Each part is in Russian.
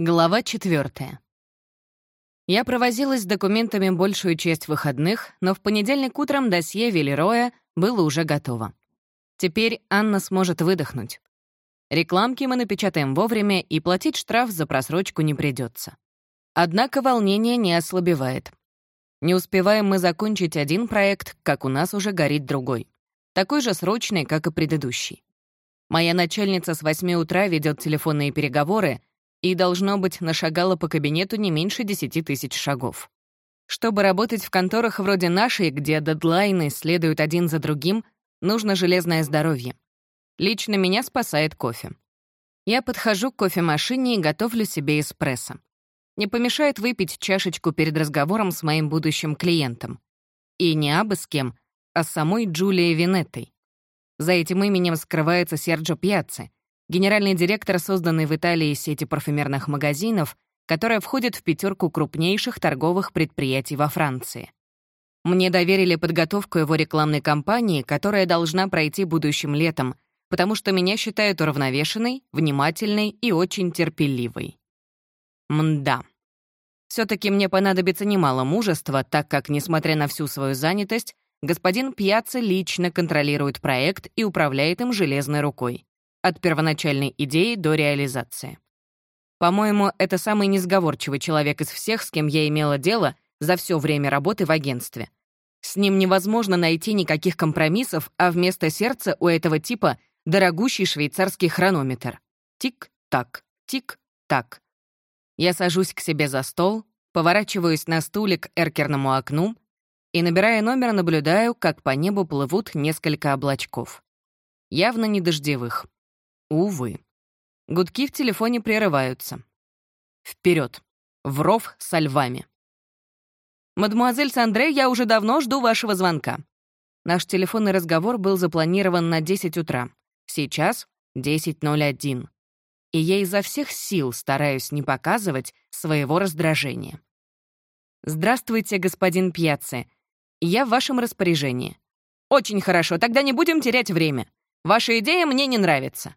Глава четвертая. Я провозилась с документами большую часть выходных, но в понедельник утром досье Велероя было уже готово. Теперь Анна сможет выдохнуть. Рекламки мы напечатаем вовремя, и платить штраф за просрочку не придется. Однако волнение не ослабевает. Не успеваем мы закончить один проект, как у нас уже горит другой. Такой же срочный, как и предыдущий. Моя начальница с 8 утра ведет телефонные переговоры, и, должно быть, нашагала по кабинету не меньше десяти тысяч шагов. Чтобы работать в конторах вроде нашей, где дедлайны следуют один за другим, нужно железное здоровье. Лично меня спасает кофе. Я подхожу к кофемашине и готовлю себе эспрессо. Не помешает выпить чашечку перед разговором с моим будущим клиентом. И не абы с кем, а с самой Джулией Винеттой. За этим именем скрывается Серджо Пьяцци, генеральный директор созданной в Италии сети парфюмерных магазинов, которая входит в пятерку крупнейших торговых предприятий во Франции. Мне доверили подготовку его рекламной кампании, которая должна пройти будущим летом, потому что меня считают уравновешенной, внимательной и очень терпеливой. Мда. все таки мне понадобится немало мужества, так как, несмотря на всю свою занятость, господин Пьяцца лично контролирует проект и управляет им железной рукой от первоначальной идеи до реализации. По-моему, это самый несговорчивый человек из всех, с кем я имела дело за все время работы в агентстве. С ним невозможно найти никаких компромиссов, а вместо сердца у этого типа дорогущий швейцарский хронометр. Тик-так, тик-так. Я сажусь к себе за стол, поворачиваюсь на стуле к эркерному окну и, набирая номер, наблюдаю, как по небу плывут несколько облачков. Явно не дождевых. Увы. Гудки в телефоне прерываются. Вперед. В ров со львами. «Мадемуазель Сандре, я уже давно жду вашего звонка». Наш телефонный разговор был запланирован на 10 утра. Сейчас 10.01. И я изо всех сил стараюсь не показывать своего раздражения. «Здравствуйте, господин Пьяцци. Я в вашем распоряжении». «Очень хорошо, тогда не будем терять время. Ваша идея мне не нравится.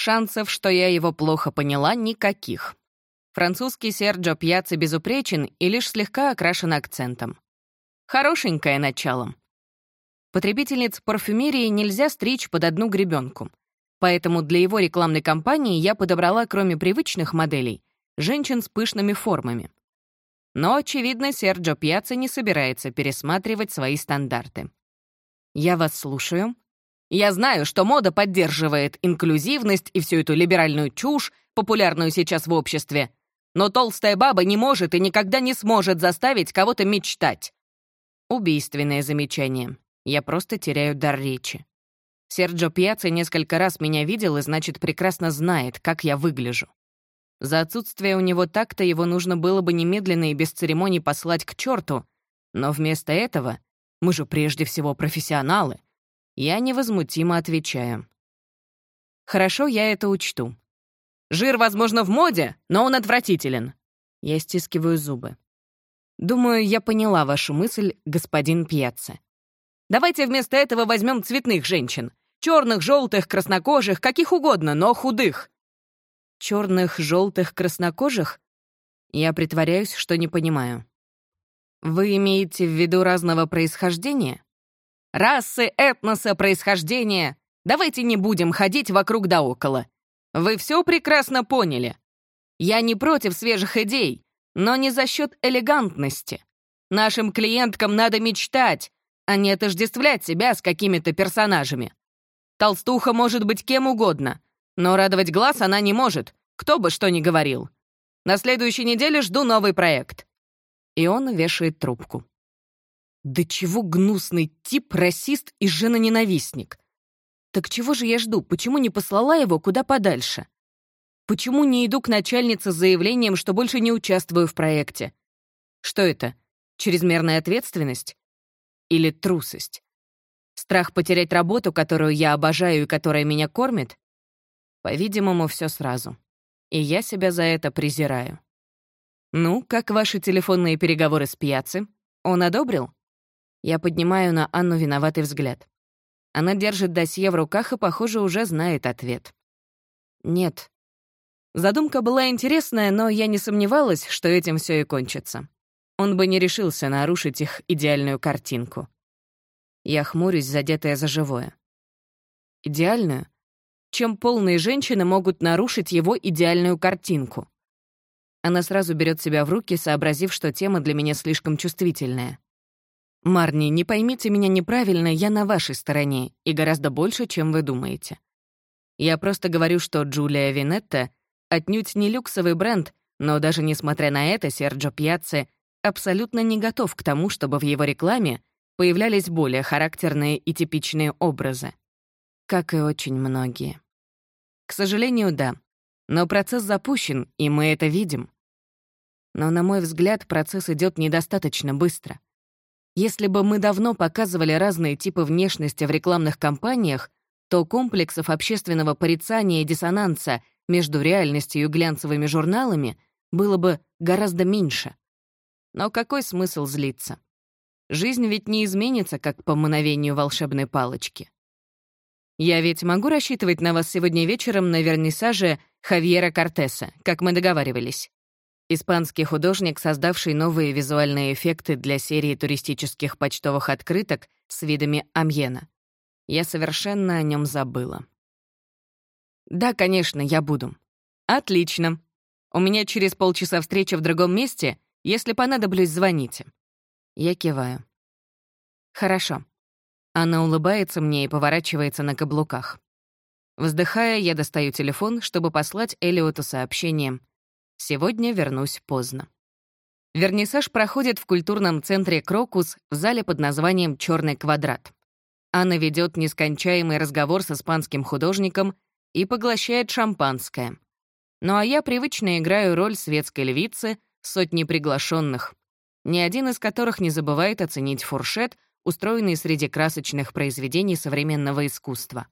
Шансов, что я его плохо поняла, никаких. Французский Серджо Пьяцци безупречен и лишь слегка окрашен акцентом. Хорошенькое начало. Потребительниц парфюмерии нельзя стричь под одну гребенку. Поэтому для его рекламной кампании я подобрала, кроме привычных моделей, женщин с пышными формами. Но, очевидно, Серджо Пьяцци не собирается пересматривать свои стандарты. «Я вас слушаю», я знаю, что мода поддерживает инклюзивность и всю эту либеральную чушь, популярную сейчас в обществе. Но толстая баба не может и никогда не сможет заставить кого-то мечтать. Убийственное замечание. Я просто теряю дар речи. Серджо Пьяцци несколько раз меня видел и, значит, прекрасно знает, как я выгляжу. За отсутствие у него так-то его нужно было бы немедленно и без церемоний послать к черту, но вместо этого мы же прежде всего профессионалы. Я невозмутимо отвечаю. «Хорошо, я это учту. Жир, возможно, в моде, но он отвратителен». Я стискиваю зубы. «Думаю, я поняла вашу мысль, господин Пьяцца. Давайте вместо этого возьмем цветных женщин. Черных, желтых, краснокожих, каких угодно, но худых». Черных, желтых, краснокожих? Я притворяюсь, что не понимаю. Вы имеете в виду разного происхождения? Расы, этноса, происхождения. Давайте не будем ходить вокруг да около. Вы все прекрасно поняли. Я не против свежих идей, но не за счет элегантности. Нашим клиенткам надо мечтать, а не отождествлять себя с какими-то персонажами. Толстуха может быть кем угодно, но радовать глаз она не может, кто бы что ни говорил. На следующей неделе жду новый проект. И он вешает трубку. Да чего гнусный тип, расист и женоненавистник. Так чего же я жду? Почему не послала его куда подальше? Почему не иду к начальнице с заявлением, что больше не участвую в проекте? Что это? Чрезмерная ответственность? Или трусость? Страх потерять работу, которую я обожаю и которая меня кормит? По-видимому, все сразу. И я себя за это презираю. Ну, как ваши телефонные переговоры с пьяцы? Он одобрил? Я поднимаю на Анну виноватый взгляд. Она держит досье в руках и, похоже, уже знает ответ. «Нет». Задумка была интересная, но я не сомневалась, что этим все и кончится. Он бы не решился нарушить их идеальную картинку. Я хмурюсь, задетая за живое. Идеальную? Чем полные женщины могут нарушить его идеальную картинку? Она сразу берет себя в руки, сообразив, что тема для меня слишком чувствительная. «Марни, не поймите меня неправильно, я на вашей стороне, и гораздо больше, чем вы думаете. Я просто говорю, что Джулия Винетта отнюдь не люксовый бренд, но даже несмотря на это, Серджо Пьяцци абсолютно не готов к тому, чтобы в его рекламе появлялись более характерные и типичные образы. Как и очень многие. К сожалению, да. Но процесс запущен, и мы это видим. Но, на мой взгляд, процесс идет недостаточно быстро. Если бы мы давно показывали разные типы внешности в рекламных кампаниях, то комплексов общественного порицания и диссонанса между реальностью и глянцевыми журналами было бы гораздо меньше. Но какой смысл злиться? Жизнь ведь не изменится, как по мановению волшебной палочки. Я ведь могу рассчитывать на вас сегодня вечером на вернисаже Хавьера Кортеса, как мы договаривались. Испанский художник, создавший новые визуальные эффекты для серии туристических почтовых открыток с видами Амьена. Я совершенно о нем забыла. «Да, конечно, я буду». «Отлично. У меня через полчаса встреча в другом месте. Если понадоблюсь, звоните». Я киваю. «Хорошо. Она улыбается мне и поворачивается на каблуках. Вздыхая, я достаю телефон, чтобы послать Элиоту сообщение. «Сегодня вернусь поздно». Вернисаж проходит в культурном центре «Крокус» в зале под названием «Черный квадрат». Анна ведет нескончаемый разговор с испанским художником и поглощает шампанское. Ну а я привычно играю роль светской львицы, сотни приглашенных, ни один из которых не забывает оценить фуршет — устроенный среди красочных произведений современного искусства.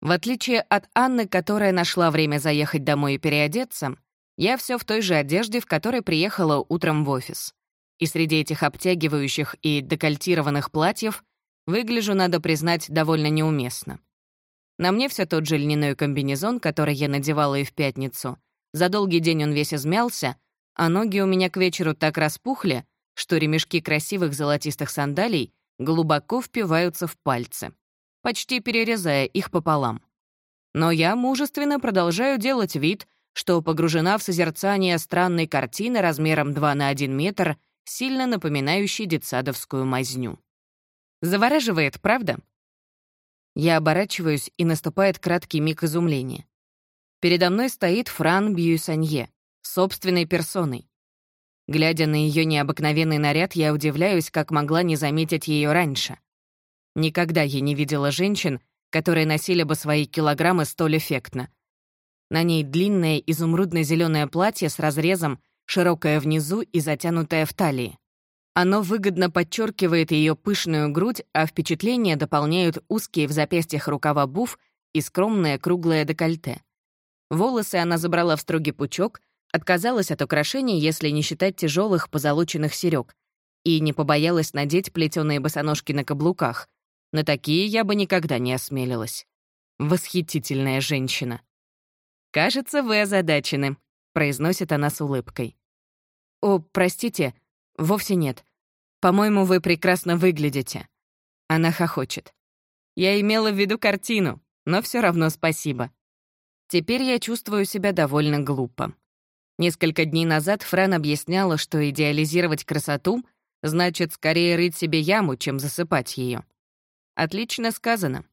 В отличие от Анны, которая нашла время заехать домой и переодеться, я все в той же одежде, в которой приехала утром в офис. И среди этих обтягивающих и декольтированных платьев выгляжу, надо признать, довольно неуместно. На мне все тот же льняной комбинезон, который я надевала и в пятницу. За долгий день он весь измялся, а ноги у меня к вечеру так распухли, что ремешки красивых золотистых сандалий глубоко впиваются в пальцы, почти перерезая их пополам. Но я мужественно продолжаю делать вид, что погружена в созерцание странной картины размером 2 на 1 метр, сильно напоминающей детсадовскую мазню. Завораживает, правда? Я оборачиваюсь, и наступает краткий миг изумления. Передо мной стоит Фран Бьюсанье, собственной персоной. Глядя на ее необыкновенный наряд, я удивляюсь, как могла не заметить ее раньше. Никогда я не видела женщин, которые носили бы свои килограммы столь эффектно. На ней длинное изумрудно зеленое платье с разрезом, широкое внизу и затянутое в талии. Оно выгодно подчеркивает ее пышную грудь, а впечатление дополняют узкие в запястьях рукава буф и скромное круглое декольте. Волосы она забрала в строгий пучок — Отказалась от украшений, если не считать тяжелых позолоченных серёг, и не побоялась надеть плетеные босоножки на каблуках. На такие я бы никогда не осмелилась. Восхитительная женщина. «Кажется, вы озадачены», — произносит она с улыбкой. «О, простите, вовсе нет. По-моему, вы прекрасно выглядите». Она хохочет. «Я имела в виду картину, но все равно спасибо». Теперь я чувствую себя довольно глупо. Несколько дней назад Фран объясняла, что идеализировать красоту значит скорее рыть себе яму, чем засыпать ее. Отлично сказано.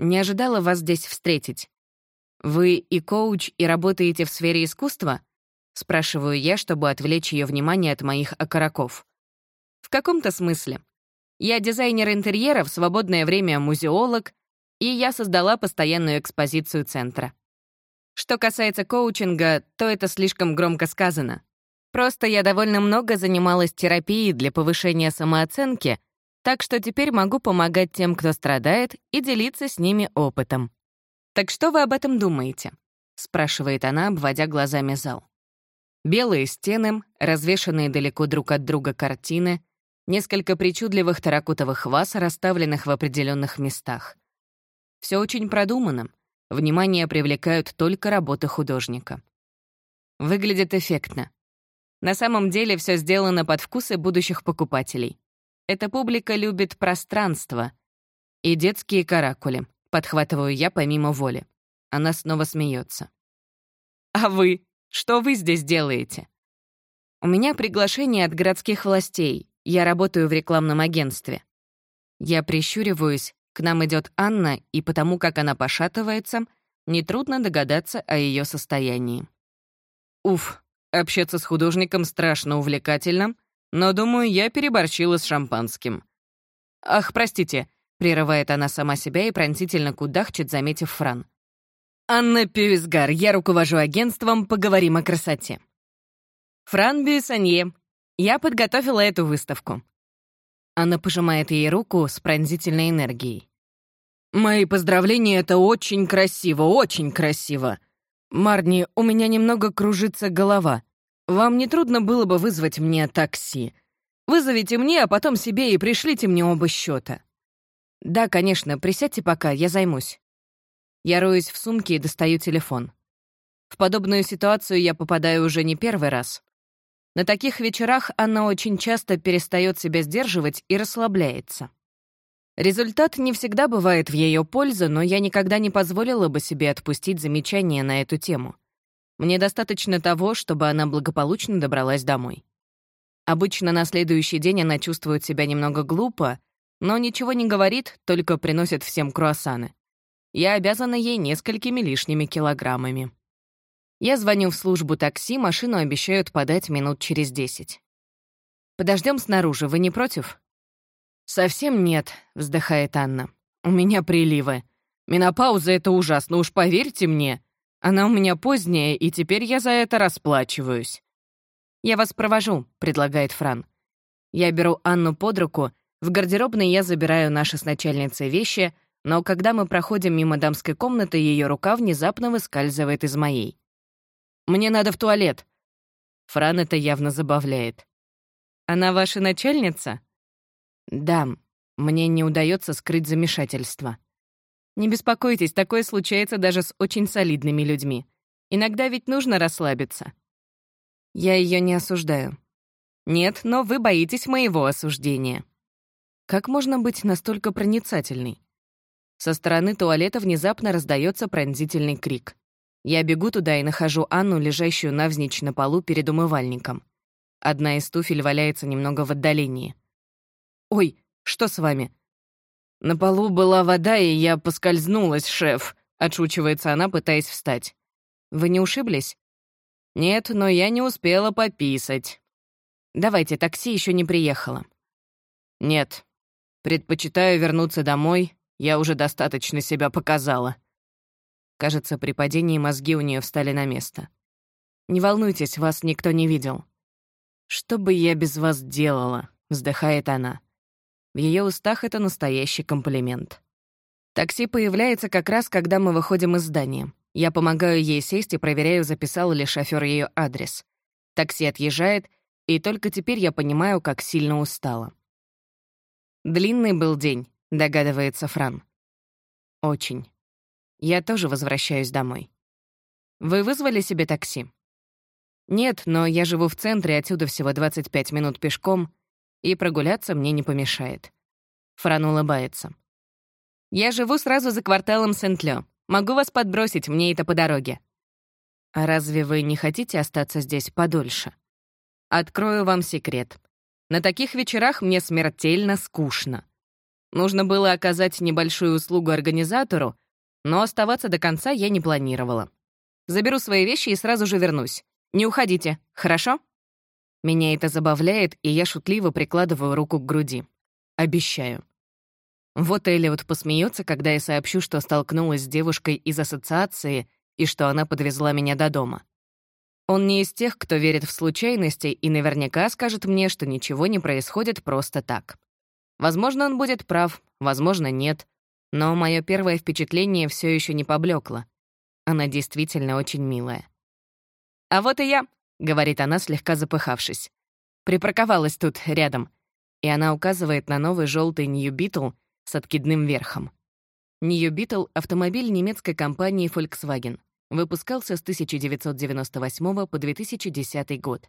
Не ожидала вас здесь встретить. Вы и коуч, и работаете в сфере искусства? Спрашиваю я, чтобы отвлечь ее внимание от моих окороков. В каком-то смысле. Я дизайнер интерьера, в свободное время музеолог, и я создала постоянную экспозицию центра. Что касается коучинга, то это слишком громко сказано. Просто я довольно много занималась терапией для повышения самооценки, так что теперь могу помогать тем, кто страдает, и делиться с ними опытом. «Так что вы об этом думаете?» — спрашивает она, обводя глазами зал. Белые стены, развешанные далеко друг от друга картины, несколько причудливых таракотовых ваз, расставленных в определенных местах. Все очень продумано, Внимание привлекают только работы художника. Выглядит эффектно. На самом деле все сделано под вкусы будущих покупателей. Эта публика любит пространство и детские каракули. Подхватываю я помимо воли. Она снова смеется. «А вы? Что вы здесь делаете?» «У меня приглашение от городских властей. Я работаю в рекламном агентстве». Я прищуриваюсь, к нам идет Анна, и потому как она пошатывается, нетрудно догадаться о ее состоянии. Уф, общаться с художником страшно увлекательно, но, думаю, я переборщила с шампанским. «Ах, простите», — прерывает она сама себя и пронзительно кудахчет, заметив Фран. «Анна Пюисгар, я руковожу агентством «Поговорим о красоте». Фран Бюссанье, я подготовила эту выставку. Она пожимает ей руку с пронзительной энергией. «Мои поздравления, это очень красиво, очень красиво. Марни, у меня немного кружится голова. Вам не трудно было бы вызвать мне такси? Вызовите мне, а потом себе и пришлите мне оба счета. Да, конечно, присядьте пока, я займусь. Я роюсь в сумке и достаю телефон. В подобную ситуацию я попадаю уже не первый раз. На таких вечерах она очень часто перестает себя сдерживать и расслабляется. Результат не всегда бывает в ее пользу, но я никогда не позволила бы себе отпустить замечание на эту тему. Мне достаточно того, чтобы она благополучно добралась домой. Обычно на следующий день она чувствует себя немного глупо, но ничего не говорит, только приносит всем круассаны. Я обязана ей несколькими лишними килограммами. Я звоню в службу такси, машину обещают подать минут через десять. Подождем снаружи, вы не против? «Совсем нет», — вздыхает Анна. «У меня приливы. Менопауза — это ужасно, уж поверьте мне. Она у меня поздняя, и теперь я за это расплачиваюсь». «Я вас провожу», — предлагает Фран. Я беру Анну под руку, в гардеробной я забираю наши с начальницей вещи, но когда мы проходим мимо дамской комнаты, ее рука внезапно выскальзывает из моей. «Мне надо в туалет». Фран это явно забавляет. «Она ваша начальница?» «Да, мне не удается скрыть замешательство». Не беспокойтесь, такое случается даже с очень солидными людьми. Иногда ведь нужно расслабиться. Я ее не осуждаю. Нет, но вы боитесь моего осуждения. Как можно быть настолько проницательной? Со стороны туалета внезапно раздается пронзительный крик. Я бегу туда и нахожу Анну, лежащую навзничь на полу перед умывальником. Одна из туфель валяется немного в отдалении. «Ой, что с вами?» «На полу была вода, и я поскользнулась, шеф», — отшучивается она, пытаясь встать. «Вы не ушиблись?» «Нет, но я не успела пописать». «Давайте, такси еще не приехало». «Нет. Предпочитаю вернуться домой. Я уже достаточно себя показала». Кажется, при падении мозги у нее встали на место. «Не волнуйтесь, вас никто не видел». «Что бы я без вас делала?» — вздыхает она. В ее устах это настоящий комплимент. Такси появляется как раз, когда мы выходим из здания. Я помогаю ей сесть и проверяю, записал ли шофер ее адрес. Такси отъезжает, и только теперь я понимаю, как сильно устала. «Длинный был день», — догадывается Фран. «Очень. Я тоже возвращаюсь домой». «Вы вызвали себе такси?» «Нет, но я живу в центре, отсюда всего 25 минут пешком и прогуляться мне не помешает. Фран улыбается. «Я живу сразу за кварталом Сент-Лё. Могу вас подбросить, мне это по дороге». «А разве вы не хотите остаться здесь подольше?» «Открою вам секрет. На таких вечерах мне смертельно скучно. Нужно было оказать небольшую услугу организатору, но оставаться до конца я не планировала. Заберу свои вещи и сразу же вернусь. Не уходите, хорошо?» Меня это забавляет, и я шутливо прикладываю руку к груди. Обещаю. Вот Элliot посмеется, когда я сообщу, что столкнулась с девушкой из ассоциации и что она подвезла меня до дома. Он не из тех, кто верит в случайности и наверняка скажет мне, что ничего не происходит просто так. Возможно, он будет прав, возможно, нет. Но мое первое впечатление все еще не поблекло. Она действительно очень милая. А вот и я. — говорит она, слегка запыхавшись. «Припарковалась тут, рядом». И она указывает на новый желтый Нью Битл с откидным верхом. New Beetle — автомобиль немецкой компании Volkswagen. Выпускался с 1998 по 2010 год.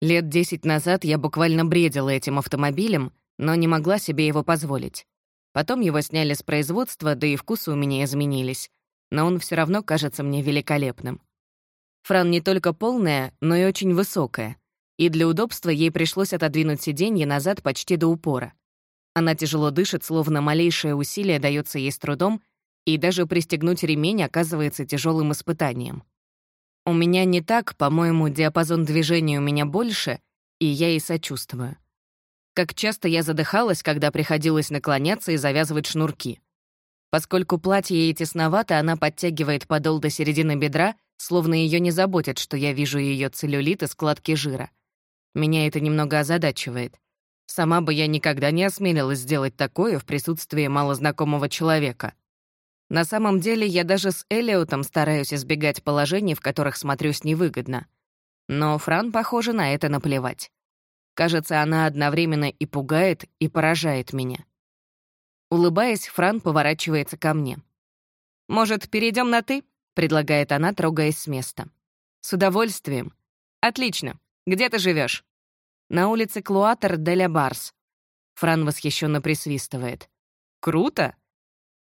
Лет 10 назад я буквально бредила этим автомобилем, но не могла себе его позволить. Потом его сняли с производства, да и вкусы у меня изменились. Но он все равно кажется мне великолепным. Фран не только полная, но и очень высокая. И для удобства ей пришлось отодвинуть сиденье назад почти до упора. Она тяжело дышит, словно малейшее усилие дается ей с трудом, и даже пристегнуть ремень оказывается тяжелым испытанием. У меня не так, по-моему, диапазон движения у меня больше, и я ей сочувствую. Как часто я задыхалась, когда приходилось наклоняться и завязывать шнурки. Поскольку платье ей тесновато, она подтягивает подол до середины бедра, словно ее не заботит, что я вижу ее целлюлит и складки жира. Меня это немного озадачивает. Сама бы я никогда не осмелилась сделать такое в присутствии малознакомого человека. На самом деле, я даже с Элиотом стараюсь избегать положений, в которых смотрюсь невыгодно. Но Фран, похоже, на это наплевать. Кажется, она одновременно и пугает, и поражает меня. Улыбаясь, Фран поворачивается ко мне. «Может, перейдем на «ты»?» — предлагает она, трогаясь с места. «С удовольствием. Отлично. Где ты живешь? «На улице Клуатер де ля Барс». Фран восхищенно присвистывает. «Круто!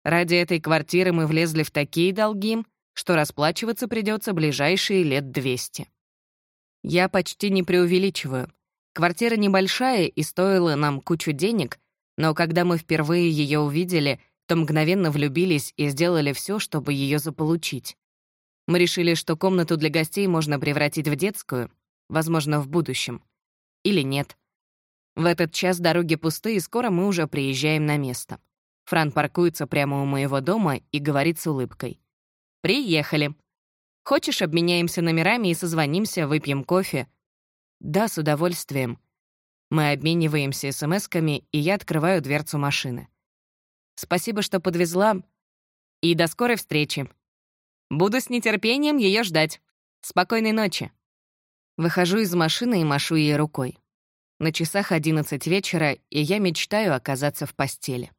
Ради этой квартиры мы влезли в такие долги, что расплачиваться придется ближайшие лет 200. Я почти не преувеличиваю. Квартира небольшая и стоила нам кучу денег, но когда мы впервые ее увидели, то мгновенно влюбились и сделали все, чтобы ее заполучить. Мы решили, что комнату для гостей можно превратить в детскую, возможно, в будущем. Или нет. В этот час дороги пусты, и скоро мы уже приезжаем на место. Фран паркуется прямо у моего дома и говорит с улыбкой. «Приехали. Хочешь, обменяемся номерами и созвонимся, выпьем кофе?» «Да, с удовольствием». Мы обмениваемся смс-ками, и я открываю дверцу машины. «Спасибо, что подвезла. И до скорой встречи. Буду с нетерпением ее ждать. Спокойной ночи». Выхожу из машины и машу ей рукой. На часах 11 вечера, и я мечтаю оказаться в постели.